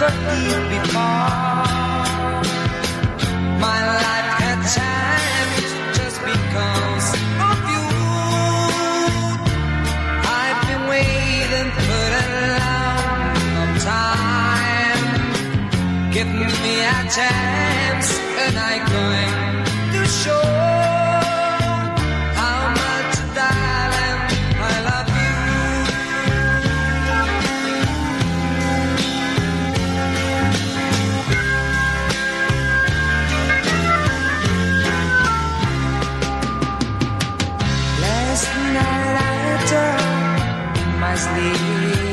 the eve before. My life had changed just because of you. I've been waiting for a long time. Give me a chance, and I'm going to show. Sleep.